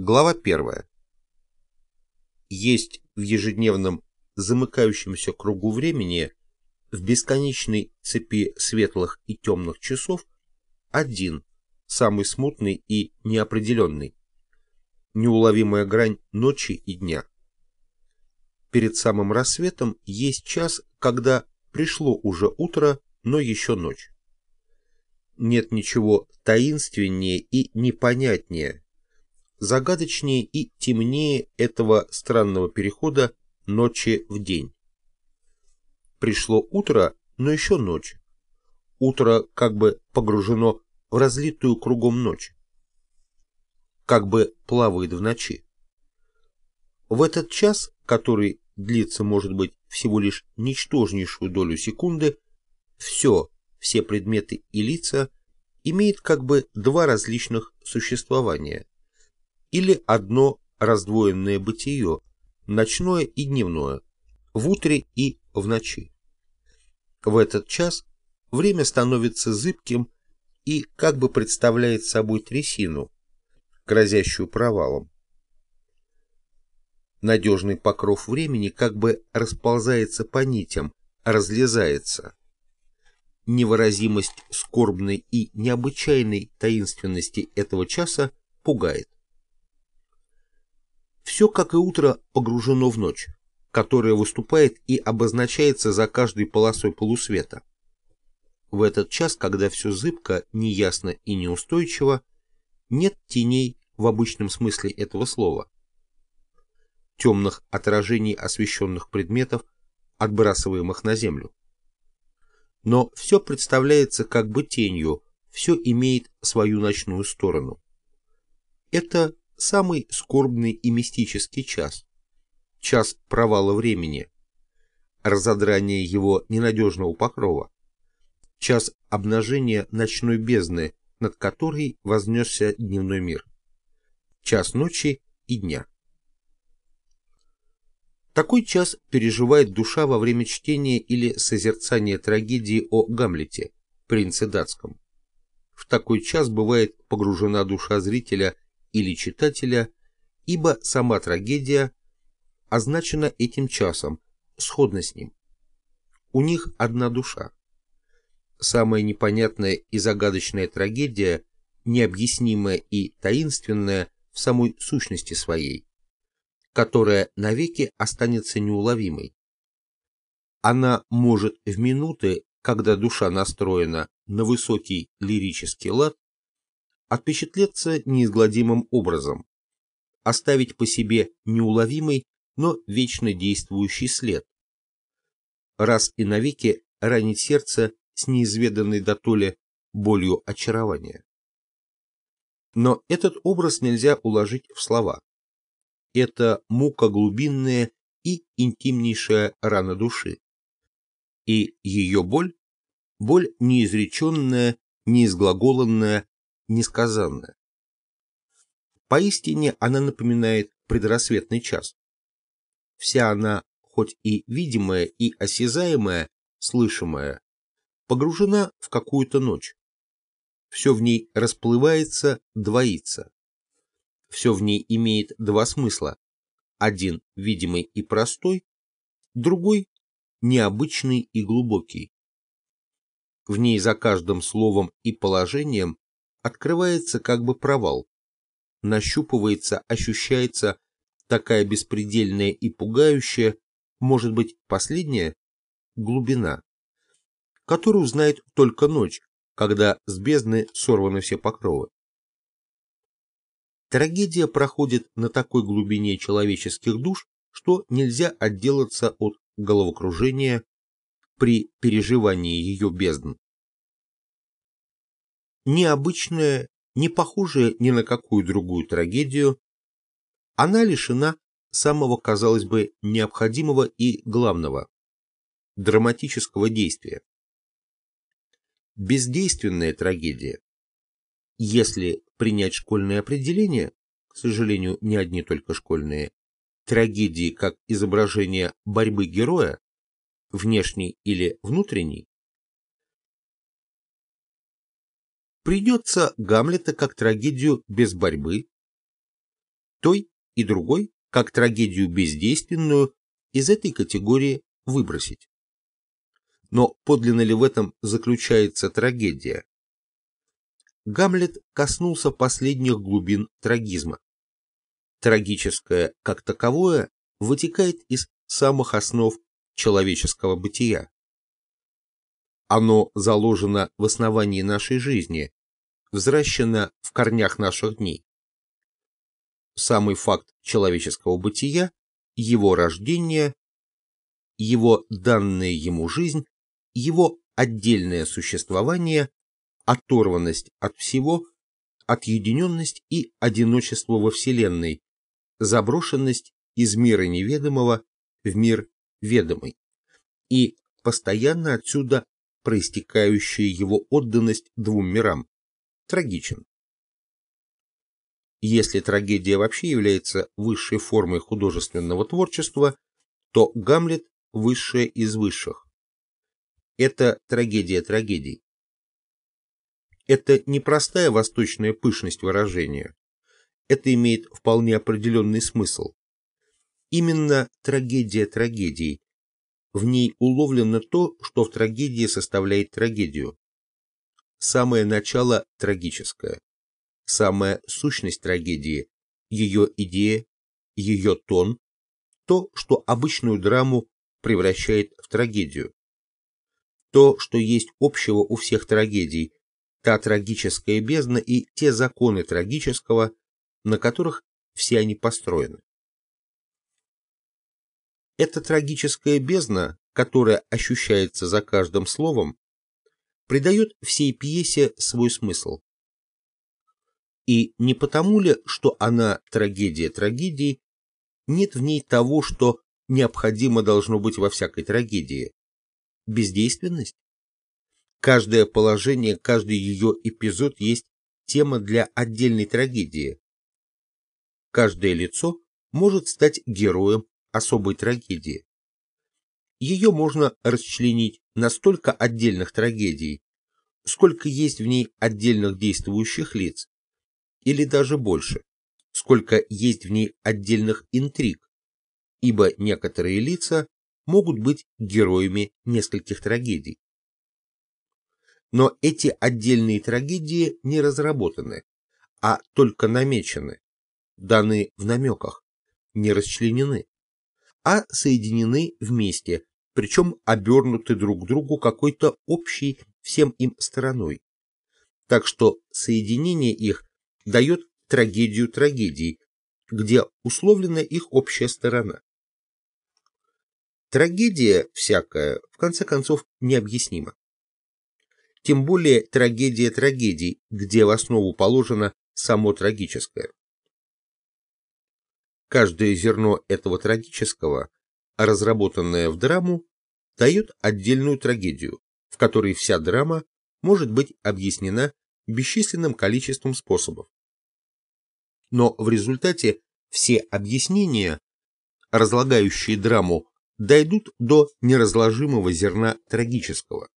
Глава 1. Есть в ежедневном замыкающемся кругу времени, в бесконечной цепи светлых и темных часов, один, самый смутный и неопределенный, неуловимая грань ночи и дня. Перед самым рассветом есть час, когда пришло уже утро, но еще ночь. Нет ничего таинственнее и непонятнее, загадочнее и темнее этого странного перехода ночи в день. Пришло утро, но еще ночь. Утро как бы погружено в разлитую кругом ночь. Как бы плавает в ночи. В этот час, который длится, может быть, всего лишь ничтожнейшую долю секунды, все, все предметы и лица имеет как бы два различных существования – или одно раздвоенное бытие, ночное и дневное, в утре и в ночи. В этот час время становится зыбким и как бы представляет собой трясину, грозящую провалом. Надежный покров времени как бы расползается по нитям, разлезается. Невыразимость скорбной и необычайной таинственности этого часа пугает. Все, как и утро, погружено в ночь, которая выступает и обозначается за каждой полосой полусвета. В этот час, когда все зыбко, неясно и неустойчиво, нет теней в обычном смысле этого слова. Темных отражений освещенных предметов, отбрасываемых на землю. Но все представляется как бы тенью, все имеет свою ночную сторону. Это самый скорбный и мистический час, час провала времени, разодрания его ненадежного покрова, час обнажения ночной бездны, над которой вознесся дневной мир, час ночи и дня. Такой час переживает душа во время чтения или созерцания трагедии о Гамлете, принце датском. В такой час бывает погружена душа зрителя или читателя, ибо сама трагедия означена этим часом, сходна с ним. У них одна душа. Самая непонятная и загадочная трагедия, необъяснимая и таинственная в самой сущности своей, которая навеки останется неуловимой. Она может в минуты, когда душа настроена на высокий лирический лад, отпечатлеться неизгладимым образом, оставить по себе неуловимый, но вечно действующий след. Раз и навеки ранить сердце с неизведанной дотоле болью очарования. Но этот образ нельзя уложить в слова. Это мука глубинная и интимнейшая рана души. И ее боль, боль неизреченная, неизглаголенная, несказанно. Поистине она напоминает предрассветный час. Вся она, хоть и видимая и осязаемая, слышимая, погружена в какую-то ночь. Все в ней расплывается, двоится. Все в ней имеет два смысла. Один видимый и простой, другой необычный и глубокий. В ней за каждым словом и положением открывается как бы провал. Нащупывается, ощущается такая беспредельная и пугающая, может быть, последняя, глубина, которую знает только ночь, когда с бездны сорваны все покровы. Трагедия проходит на такой глубине человеческих душ, что нельзя отделаться от головокружения при переживании ее бездн необычная, не похожая ни на какую другую трагедию, она лишена самого, казалось бы, необходимого и главного – драматического действия. Бездейственная трагедия. Если принять школьное определение, к сожалению, не одни только школьные, трагедии как изображение борьбы героя, внешней или внутренней, придется Гамлета как трагедию без борьбы, той и другой, как трагедию бездейственную, из этой категории выбросить. Но подлинно ли в этом заключается трагедия? Гамлет коснулся последних глубин трагизма. Трагическое, как таковое, вытекает из самых основ человеческого бытия. Оно заложено в основании нашей жизни, взращено в корнях наших дней. Самый факт человеческого бытия, его рождение, его данная ему жизнь, его отдельное существование, оторванность от всего, отъединенность и одиночество во Вселенной, заброшенность из мира неведомого в мир ведомый, и постоянно отсюда проистекающая его отданность двум мирам, трагичен. Если трагедия вообще является высшей формой художественного творчества, то Гамлет – высшая из высших. Это трагедия трагедий. Это не простая восточная пышность выражения. Это имеет вполне определенный смысл. Именно трагедия трагедий. В ней уловлено то, что в трагедии составляет трагедию. Самое начало трагическое. Самая сущность трагедии, ее идея, ее тон, то, что обычную драму превращает в трагедию. То, что есть общего у всех трагедий, та трагическая бездна и те законы трагического, на которых все они построены. Эта трагическая бездна, которая ощущается за каждым словом, придает всей пьесе свой смысл. И не потому ли, что она трагедия трагедии, нет в ней того, что необходимо должно быть во всякой трагедии? Бездейственность? Каждое положение, каждый ее эпизод есть тема для отдельной трагедии. Каждое лицо может стать героем особой трагедии. Ее можно расчленить на столько отдельных трагедий, сколько есть в ней отдельных действующих лиц, или даже больше, сколько есть в ней отдельных интриг, ибо некоторые лица могут быть героями нескольких трагедий. Но эти отдельные трагедии не разработаны, а только намечены, даны в намеках, не расчленены а соединены вместе, причем обернуты друг к другу какой-то общей всем им стороной. Так что соединение их дает трагедию трагедий, где условлена их общая сторона. Трагедия всякая, в конце концов, необъяснима. Тем более трагедия трагедий, где в основу положено само трагическое. Каждое зерно этого трагического, разработанное в драму, дает отдельную трагедию, в которой вся драма может быть объяснена бесчисленным количеством способов. Но в результате все объяснения, разлагающие драму, дойдут до неразложимого зерна трагического,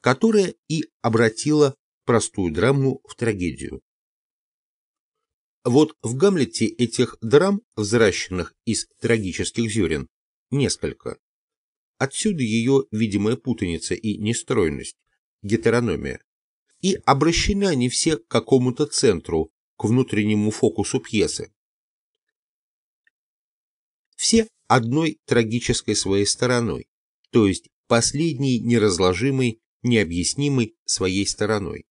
которое и обратило простую драму в трагедию. Вот в Гамлете этих драм, взращенных из трагических зерен, несколько. Отсюда ее видимая путаница и нестройность, гетерономия. И обращены они все к какому-то центру, к внутреннему фокусу пьесы. Все одной трагической своей стороной, то есть последней неразложимой, необъяснимой своей стороной.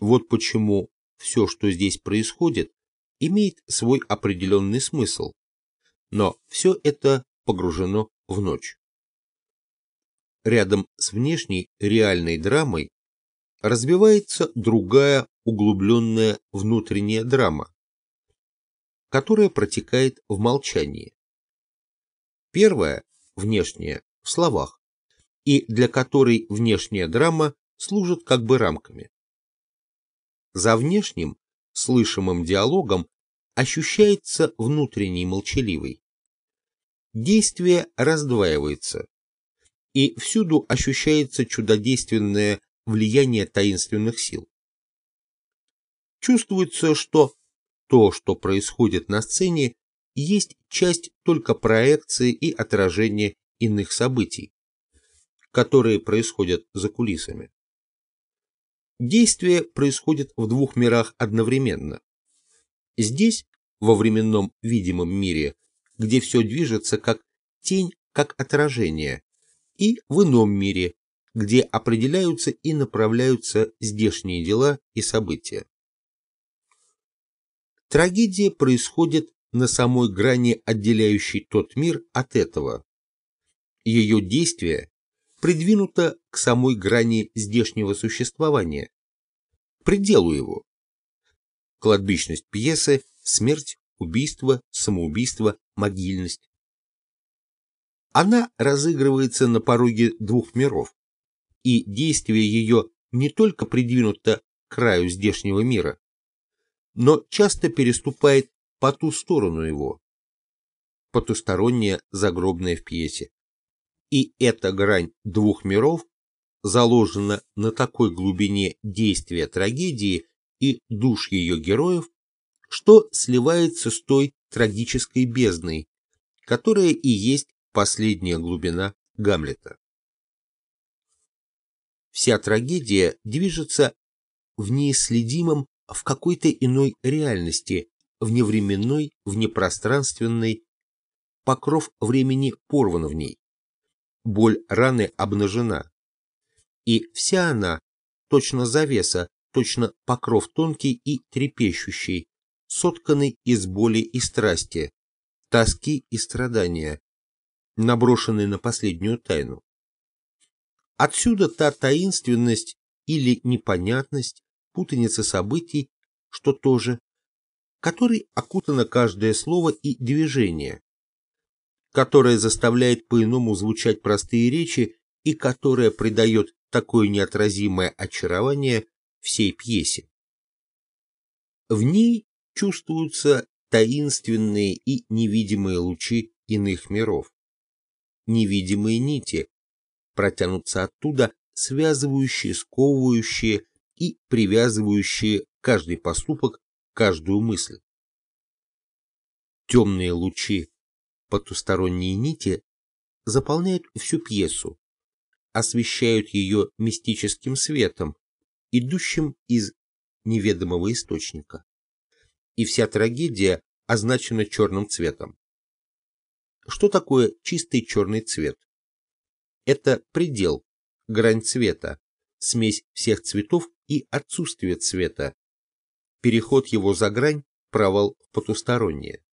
Вот почему все, что здесь происходит, имеет свой определенный смысл, но все это погружено в ночь. Рядом с внешней реальной драмой развивается другая углубленная внутренняя драма, которая протекает в молчании. Первая, внешняя, в словах, и для которой внешняя драма служит как бы рамками. За внешним, слышимым диалогом ощущается внутренний молчаливый. Действие раздваивается, и всюду ощущается чудодейственное влияние таинственных сил. Чувствуется, что то, что происходит на сцене, есть часть только проекции и отражения иных событий, которые происходят за кулисами. Действие происходит в двух мирах одновременно. Здесь, во временном видимом мире, где все движется как тень, как отражение, и в ином мире, где определяются и направляются здешние дела и события. Трагедия происходит на самой грани, отделяющей тот мир от этого. Ее действие придвинуто к самой грани здешнего существования, к пределу его. Кладбищность пьесы, смерть, убийство, самоубийство, могильность. Она разыгрывается на пороге двух миров, и действие ее не только придвинуто к краю здешнего мира, но часто переступает по ту сторону его, потусторонняя загробная в пьесе. И эта грань двух миров заложена на такой глубине действия трагедии и душ ее героев, что сливается с той трагической бездной, которая и есть последняя глубина Гамлета. Вся трагедия движется в неисследимом в какой-то иной реальности, вневременной, внепространственной, покров времени порван в ней, боль раны обнажена, и вся она, точно завеса, точно покров тонкий и трепещущий, сотканный из боли и страсти, тоски и страдания, наброшенный на последнюю тайну. Отсюда та таинственность или непонятность, путаница событий, что тоже, которой окутано каждое слово и движение, которое заставляет по-иному звучать простые речи и которое придает такое неотразимое очарование всей пьесе. В ней чувствуются таинственные и невидимые лучи иных миров. Невидимые нити протянутся оттуда, связывающие, сковывающие и привязывающие каждый поступок, каждую мысль. Темные лучи, потусторонние нити заполняют всю пьесу, освещают ее мистическим светом, идущим из неведомого источника. И вся трагедия означена черным цветом. Что такое чистый черный цвет? Это предел, грань цвета, смесь всех цветов и отсутствие цвета, переход его за грань, провал в потустороннее.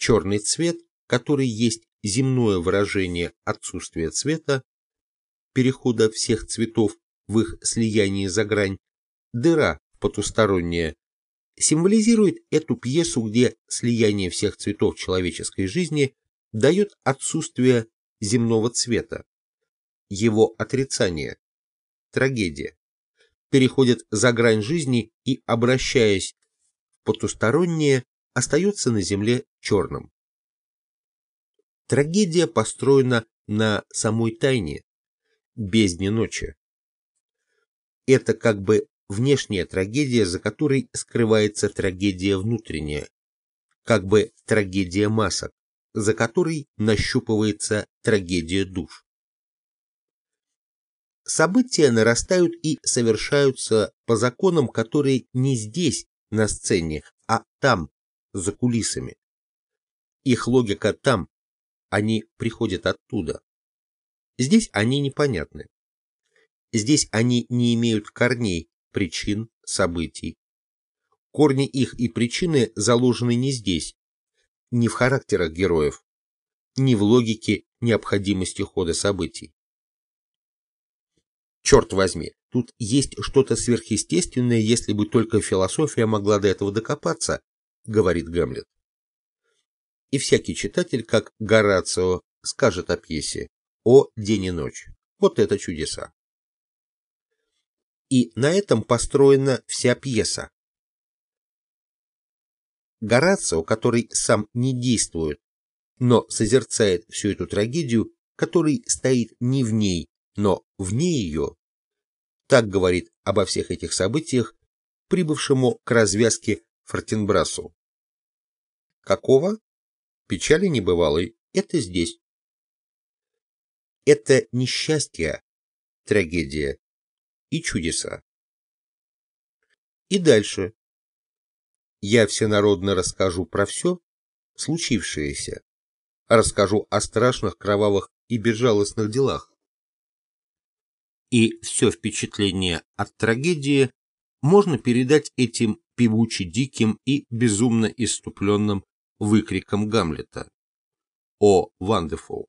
Черный цвет, который есть земное выражение отсутствия цвета, перехода всех цветов в их слиянии за грань, дыра потусторонняя, символизирует эту пьесу, где слияние всех цветов человеческой жизни дает отсутствие земного цвета, его отрицание, трагедия, переходит за грань жизни и, обращаясь в потустороннее, остается на земле черным. Трагедия построена на самой тайне, бездне ночи. Это как бы внешняя трагедия, за которой скрывается трагедия внутренняя, как бы трагедия масок, за которой нащупывается трагедия душ. События нарастают и совершаются по законам, которые не здесь, на сцене, а там, за кулисами. Их логика там, они приходят оттуда. Здесь они непонятны. Здесь они не имеют корней, причин, событий. Корни их и причины заложены не здесь, не в характерах героев, не в логике необходимости хода событий. Черт возьми, тут есть что-то сверхъестественное, если бы только философия могла до этого докопаться, говорит Гамлет. И всякий читатель, как Горацио, скажет о пьесе о день и ночь. Вот это чудеса. И на этом построена вся пьеса. Горацио, который сам не действует, но созерцает всю эту трагедию, который стоит не в ней, но вне ее, так говорит обо всех этих событиях, прибывшему к развязке Фортенбрасу. Какого? Печали небывалой. Это здесь. Это несчастье, трагедия и чудеса. И дальше. Я всенародно расскажу про все, случившееся. Расскажу о страшных, кровавых и безжалостных делах. И все впечатление от трагедии можно передать этим певуче диким и безумно иступленным выкриком Гамлета. О, Вандефул!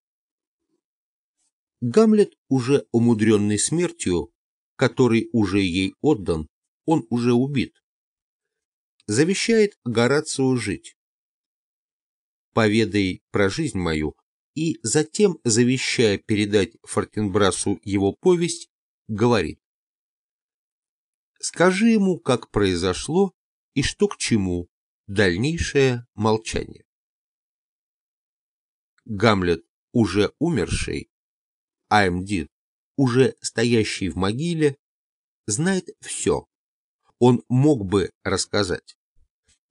Гамлет, уже умудренный смертью, который уже ей отдан, он уже убит, завещает Горацио жить. Поведай про жизнь мою, и затем, завещая передать Фортенбрасу его повесть, говорит. Скажи ему, как произошло и что к чему, дальнейшее молчание. Гамлет, уже умерший, Аймдин, уже стоящий в могиле, знает все. Он мог бы рассказать.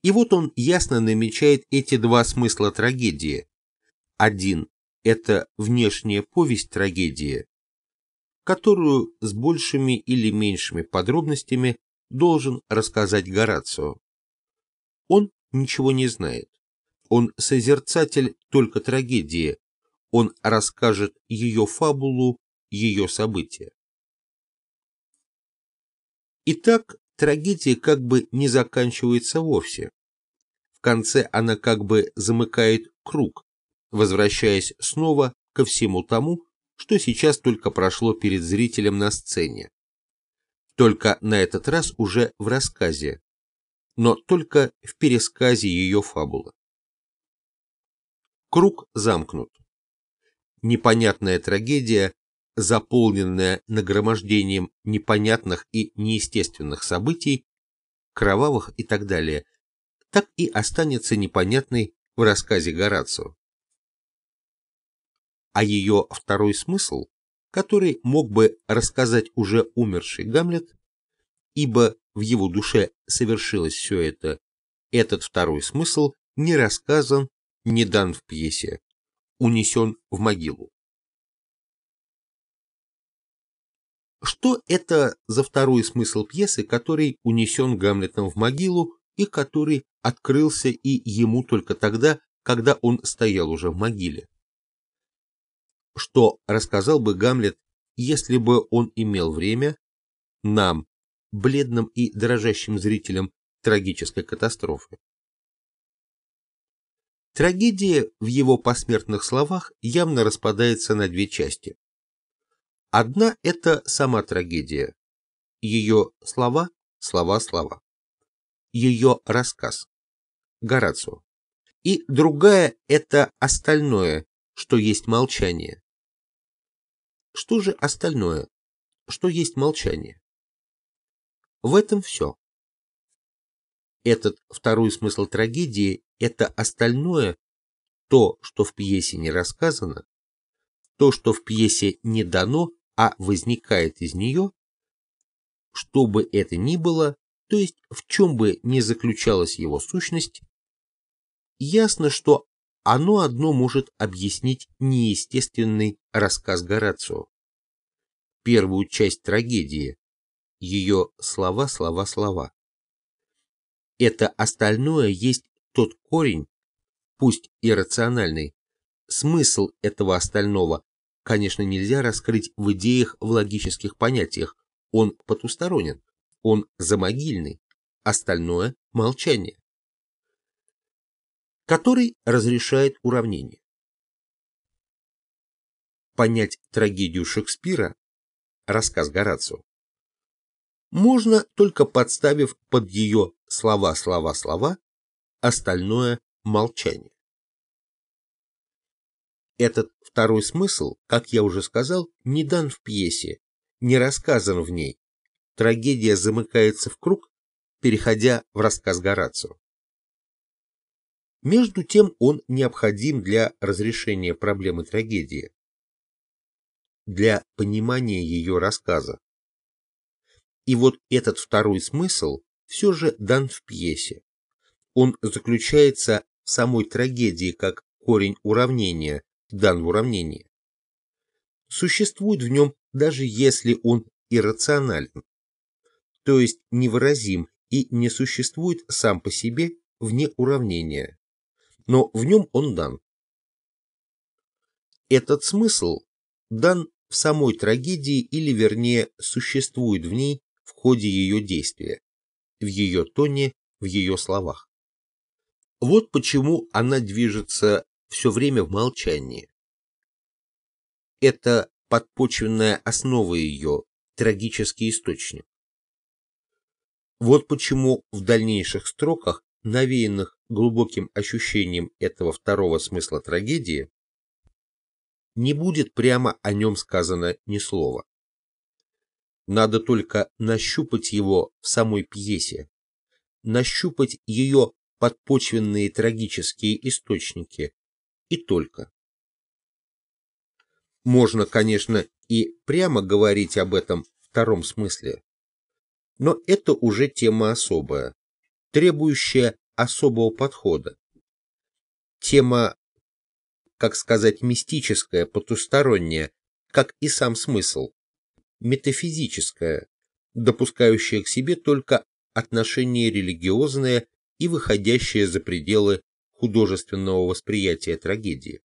И вот он ясно намечает эти два смысла трагедии. Один – это внешняя повесть трагедии, которую с большими или меньшими подробностями должен рассказать Горацио. Он ничего не знает. Он созерцатель только трагедии. Он расскажет ее фабулу, ее события. Итак, трагедия как бы не заканчивается вовсе. В конце она как бы замыкает круг, возвращаясь снова ко всему тому, что сейчас только прошло перед зрителем на сцене. Только на этот раз уже в рассказе, но только в пересказе ее фабулы. Круг замкнут. Непонятная трагедия, заполненная нагромождением непонятных и неестественных событий, кровавых и так далее, так и останется непонятной в рассказе Горацио а ее второй смысл, который мог бы рассказать уже умерший Гамлет, ибо в его душе совершилось все это, этот второй смысл не рассказан, не дан в пьесе, унесен в могилу. Что это за второй смысл пьесы, который унесен Гамлетом в могилу и который открылся и ему только тогда, когда он стоял уже в могиле? Что рассказал бы Гамлет, если бы он имел время, нам, бледным и дрожащим зрителям трагической катастрофы. Трагедия в его посмертных словах явно распадается на две части. Одна – это сама трагедия, ее слова, слова, слова, ее рассказ, Горацио. И другая – это остальное, что есть молчание. Что же остальное? Что есть молчание? В этом все. Этот второй смысл трагедии – это остальное, то, что в пьесе не рассказано, то, что в пьесе не дано, а возникает из нее, что бы это ни было, то есть в чем бы ни заключалась его сущность, ясно, что оно одно может объяснить неестественный рассказ Горацио. Первую часть трагедии, ее слова, слова, слова. Это остальное есть тот корень, пусть иррациональный, смысл этого остального, конечно, нельзя раскрыть в идеях в логических понятиях, он потусторонен, он замогильный, остальное – молчание который разрешает уравнение. Понять трагедию Шекспира, рассказ Горацио, можно только подставив под ее слова, слова, слова, остальное молчание. Этот второй смысл, как я уже сказал, не дан в пьесе, не рассказан в ней. Трагедия замыкается в круг, переходя в рассказ Горацио. Между тем он необходим для разрешения проблемы трагедии, для понимания ее рассказа. И вот этот второй смысл все же дан в пьесе, он заключается в самой трагедии как корень уравнения, дан в уравнении. Существует в нем, даже если он иррационален, то есть невыразим и не существует сам по себе вне уравнения, но в нем он дан. Этот смысл дан в самой трагедии или, вернее, существует в ней в ходе ее действия, в ее тоне, в ее словах. Вот почему она движется все время в молчании. Это подпочвенная основа ее, трагический источник. Вот почему в дальнейших строках, навеянных глубоким ощущением этого второго смысла трагедии, не будет прямо о нем сказано ни слова. Надо только нащупать его в самой пьесе, нащупать ее подпочвенные трагические источники, и только. Можно, конечно, и прямо говорить об этом втором смысле, но это уже тема особая, требующая особого подхода. Тема, как сказать, мистическая, потусторонняя, как и сам смысл, метафизическая, допускающая к себе только отношение религиозное и выходящее за пределы художественного восприятия трагедии.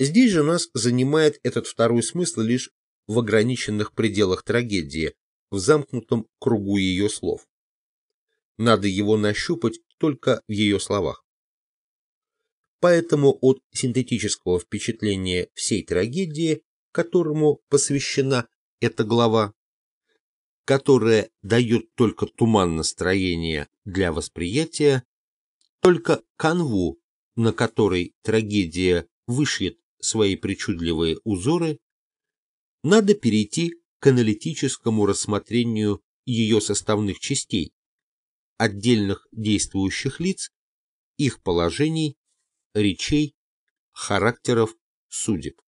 Здесь же нас занимает этот второй смысл лишь в ограниченных пределах трагедии, в замкнутом кругу ее слов. Надо его нащупать только в ее словах. Поэтому от синтетического впечатления всей трагедии, которому посвящена эта глава, которая дает только туман настроения для восприятия, только канву, на которой трагедия вышьет свои причудливые узоры, надо перейти к аналитическому рассмотрению ее составных частей, отдельных действующих лиц, их положений, речей, характеров, судеб.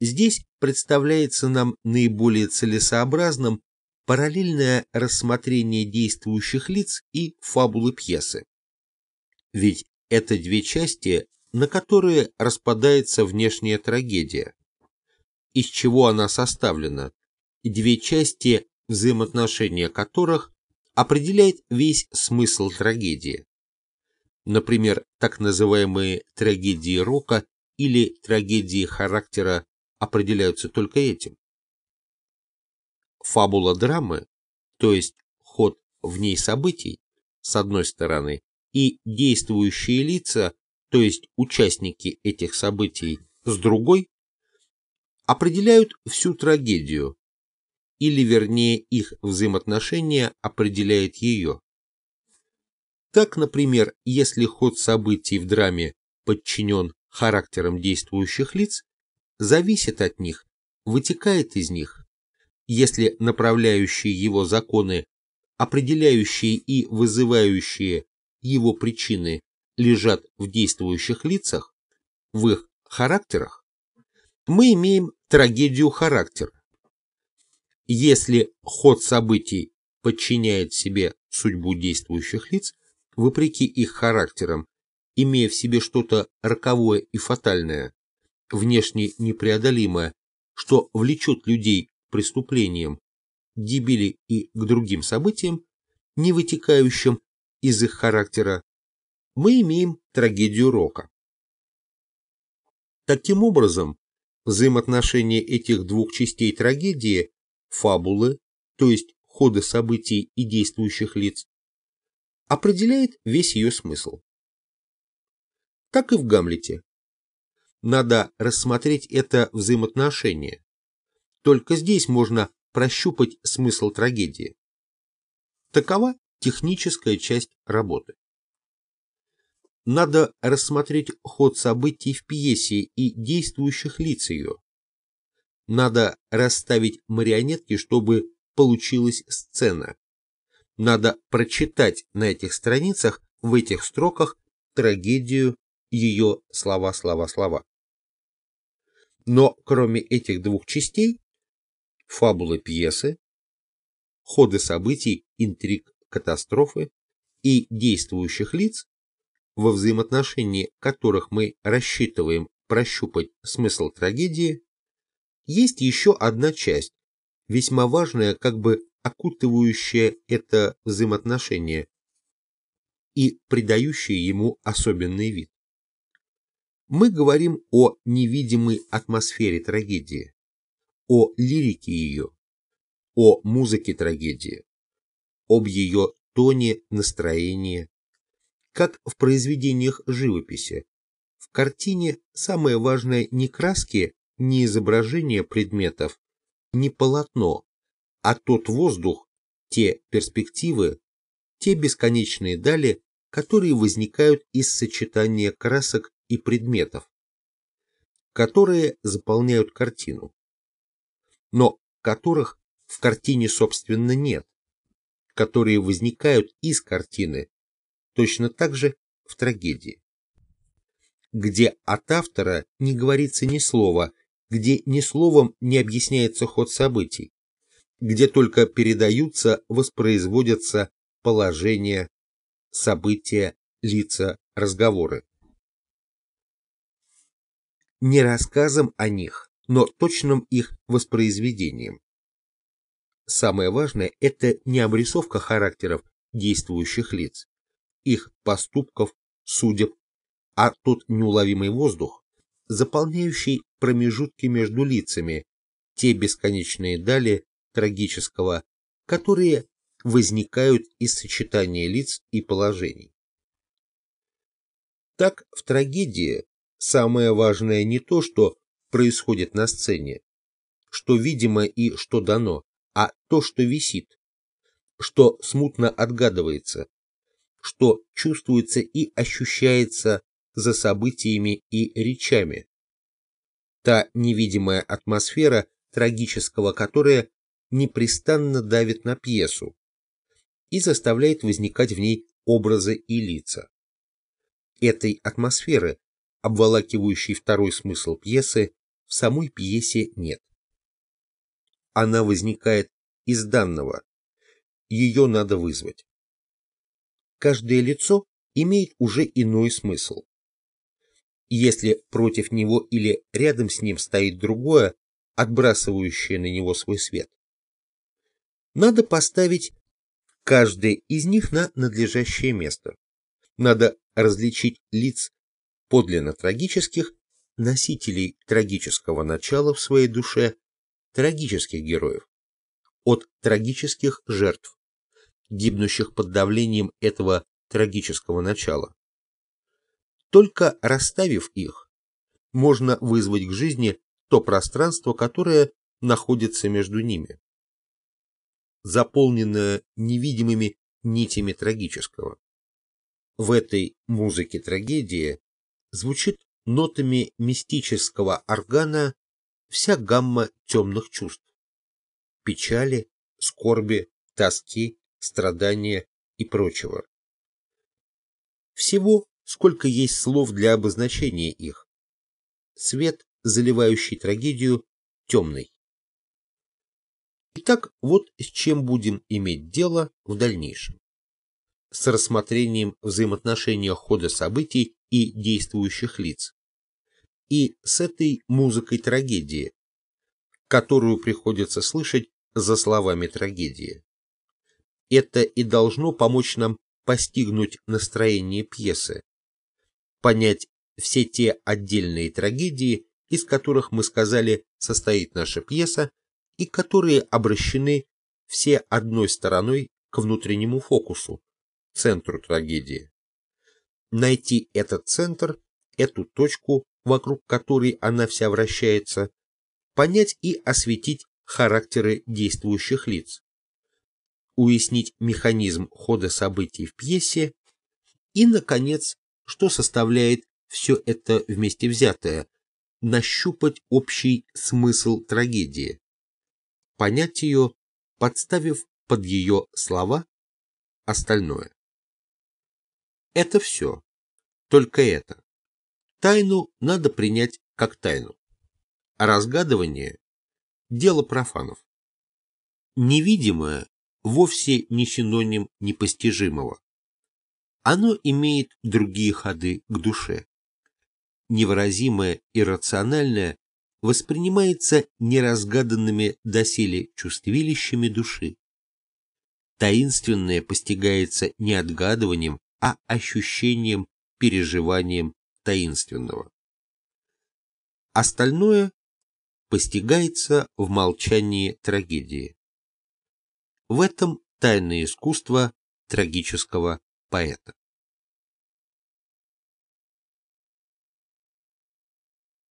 Здесь представляется нам наиболее целесообразным параллельное рассмотрение действующих лиц и фабулы пьесы. Ведь это две части, на которые распадается внешняя трагедия, из чего она составлена, две части, взаимоотношения которых определяет весь смысл трагедии. Например, так называемые трагедии рока или трагедии характера определяются только этим. Фабула драмы, то есть ход в ней событий, с одной стороны, и действующие лица, то есть участники этих событий, с другой, определяют всю трагедию, или вернее их взаимоотношения определяет ее. Так, например, если ход событий в драме подчинен характерам действующих лиц, зависит от них, вытекает из них, если направляющие его законы, определяющие и вызывающие его причины лежат в действующих лицах, в их характерах, мы имеем трагедию характера. Если ход событий подчиняет себе судьбу действующих лиц, вопреки их характерам, имея в себе что-то роковое и фатальное, внешне непреодолимое, что влечет людей к преступлениям, гибели и к другим событиям, не вытекающим из их характера, мы имеем трагедию рока. Таким образом, взаимоотношения этих двух частей трагедии, фабулы, то есть хода событий и действующих лиц, определяет весь ее смысл. Так и в Гамлете. Надо рассмотреть это взаимоотношение. Только здесь можно прощупать смысл трагедии. Такова техническая часть работы. Надо рассмотреть ход событий в пьесе и действующих лиц ее. Надо расставить марионетки, чтобы получилась сцена. Надо прочитать на этих страницах, в этих строках, трагедию, ее слова, слова, слова. Но кроме этих двух частей, фабулы пьесы, ходы событий, интриг, катастрофы, и действующих лиц, во взаимоотношении которых мы рассчитываем прощупать смысл трагедии, есть еще одна часть, весьма важная, как бы окутывающая это взаимоотношение и придающая ему особенный вид. Мы говорим о невидимой атмосфере трагедии, о лирике ее, о музыке трагедии, об ее тоне, настроении, как в произведениях живописи. В картине самое важное не краски, не изображение предметов, не полотно, а тот воздух, те перспективы, те бесконечные дали, которые возникают из сочетания красок и предметов, которые заполняют картину, но которых в картине, собственно, нет, которые возникают из картины, точно так же в трагедии, где от автора не говорится ни слова, где ни словом не объясняется ход событий, где только передаются, воспроизводятся положения, события, лица, разговоры. Не рассказом о них, но точным их воспроизведением. Самое важное – это не обрисовка характеров действующих лиц, их поступков, судеб, а тот неуловимый воздух, заполняющий промежутки между лицами, те бесконечные дали трагического, которые возникают из сочетания лиц и положений. Так, в трагедии самое важное не то, что происходит на сцене, что видимо и что дано, а то, что висит, что смутно отгадывается, что чувствуется и ощущается за событиями и речами. Та невидимая атмосфера трагического, которая непрестанно давит на пьесу и заставляет возникать в ней образы и лица. Этой атмосферы, обволакивающей второй смысл пьесы, в самой пьесе нет. Она возникает из данного, ее надо вызвать. Каждое лицо имеет уже иной смысл. Если против него или рядом с ним стоит другое, отбрасывающее на него свой свет, надо поставить каждое из них на надлежащее место. Надо различить лиц подлинно трагических, носителей трагического начала в своей душе, трагических героев, от трагических жертв, гибнущих под давлением этого трагического начала. Только расставив их, можно вызвать к жизни то пространство, которое находится между ними заполненная невидимыми нитями трагического. В этой музыке трагедии звучит нотами мистического органа вся гамма темных чувств. Печали, скорби, тоски, страдания и прочего. Всего, сколько есть слов для обозначения их. Свет, заливающий трагедию, темный. Итак, вот с чем будем иметь дело в дальнейшем. С рассмотрением взаимоотношения хода событий и действующих лиц. И с этой музыкой трагедии, которую приходится слышать за словами трагедии. Это и должно помочь нам постигнуть настроение пьесы, понять все те отдельные трагедии, из которых мы сказали состоит наша пьеса, и которые обращены все одной стороной к внутреннему фокусу, центру трагедии. Найти этот центр, эту точку, вокруг которой она вся вращается, понять и осветить характеры действующих лиц, уяснить механизм хода событий в пьесе и, наконец, что составляет все это вместе взятое, нащупать общий смысл трагедии, понять ее, подставив под ее слова остальное. Это все. Только это. Тайну надо принять как тайну. А разгадывание – дело профанов. Невидимое вовсе не синоним непостижимого. Оно имеет другие ходы к душе. Невыразимое и рациональное воспринимается неразгаданными доселе чувствилищами души. Таинственное постигается не отгадыванием, а ощущением, переживанием таинственного. Остальное постигается в молчании трагедии. В этом тайное искусство трагического поэта.